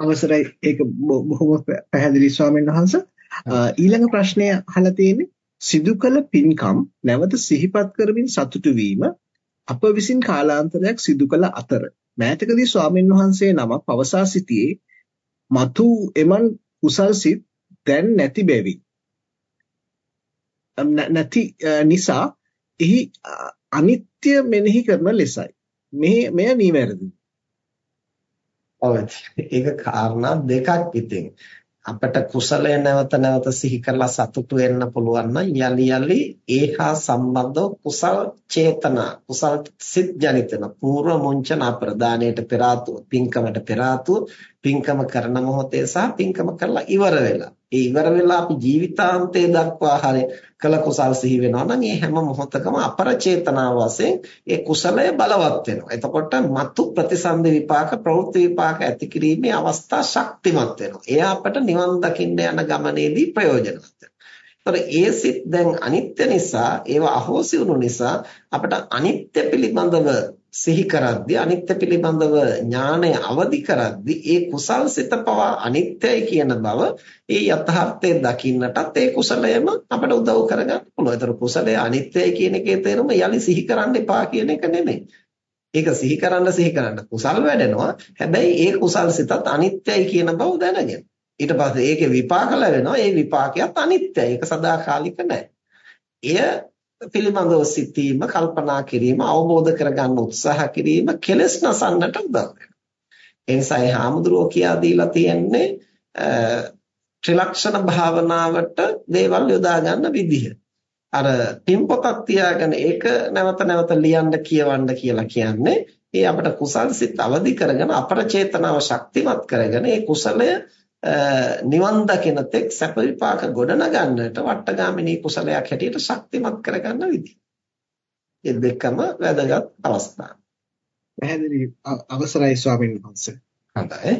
අවසරයි ඒක බොහොම පැහැදිලි ස්වාමීන් වහන්සේ. ඊළඟ ප්‍රශ්නය අහලා තියෙන්නේ සිදු කළ පින්කම් නැවත සිහිපත් කරමින් සතුටු වීම අප විසින් කාලාන්තරයක් සිදු කළ අතර මෑතකදී ස්වාමීන් වහන්සේ නමක් පවසා සිටියේ මතු එමන් කුසල් සිත් දැන් නැති බැවි. නැති නිසා එහි අනිත්‍ය මෙනෙහි කරන ලෙසයි. මේ මෙය නිවැරදි. ඔව් ඒක කාරණා දෙකක් ඉතින්. අපට කුසලය නැවත නැවත සිහි කරලා සතුටු වෙන්න පුළුවන් නම් යලි යලි ඒහා සම්බන්ධව කුසල් චේතනා කුසල් සිත් ජනිත වෙන පූර්ව මුංචන ප්‍රදානයට පෙර ආතුව පින්කමට පෙර ආතුව පින්කම කරන මොහොතේ සහ පින්කම කරලා ඉවර වෙලා ඒ ඉවර වෙලා අපි ජීවිතාන්තය දක්වා හරි කළ කුසල් සිහි වෙනවා නම් ඒ හැම මොහොතකම අපරචේතනාව වශයෙන් ඒ කුසලය බලවත් වෙනවා. එතකොට මතු ප්‍රතිසන්දි විපාක ප්‍රවෘත්ති විපාක ඇති කිරීමේ අවස්ථා ශක්තිමත් වෙනවා. එය අපට නිවන් දකින්න යන ගමනේදී ප්‍රයෝජනවත් වෙනවා. ඒ සිත් දැන් අනිත්‍ය නිසා ඒවා අහෝසි වුණු නිසා අපට අනිත්‍ය පිළිබඳව සිහි කරද්දී අනිත්‍ය පිළිබඳව ඥානය අවදි කරද්දී ඒ කුසල් සිත පවා අනිත්‍යයි කියන බව ඒ යථාර්ථය දකින්නටත් ඒ කුසලයම අපට උදව් කරගන්න පුළුවන්. ඒතර කුසලය අනිත්‍යයි කියන එකේ තේරුම යලි සිහි කරන්න එපා කියන එක නෙමෙයි. ඒක සිහි කරන්න සිහි කරන්න කුසල් වැඩෙනවා. හැබැයි ඒ කුසල් සිතත් අනිත්‍යයි කියන බව දැනගෙන. ඊට පස්සේ ඒකේ විපාක ලැබෙනවා. ඒ විපාකයක් අනිත්‍යයි. ඒක සදාකාලික නැහැ. එය පිළිබඳව සිතීම, කල්පනා කිරීම, අවබෝධ කරගන්න උත්සාහ කිරීම කෙලස් නසන්නට උදව් වෙනවා. ඒ නිසා ඒ හාමුදුරුවෝ කියා දීලා තියෙන්නේ ත්‍රිලක්ෂණ භාවනාවට දේවල් යොදා ගන්න විදිහ. අර පින්පොතක් තියාගෙන ඒක නැවත නැවත ලියන්න කියවන්න කියලා කියන්නේ ඒ අපිට කුසල් සිත් අවදි කරගෙන අපරචේතනාව ශක්තිමත් කරගෙන ඒ කුසලය නිවන් දකින තෙක් සැප විපාක ගොඩනගන්නට වට්ටගාමිනී කුසලයක් හැටියට ශක්තිමත් කරගන්න විදිහ. මේ දෙකම වැදගත් අවස්ථා. පැහැදිලි අවසරයි ස්වාමීන් වහන්සේ. හොඳයි.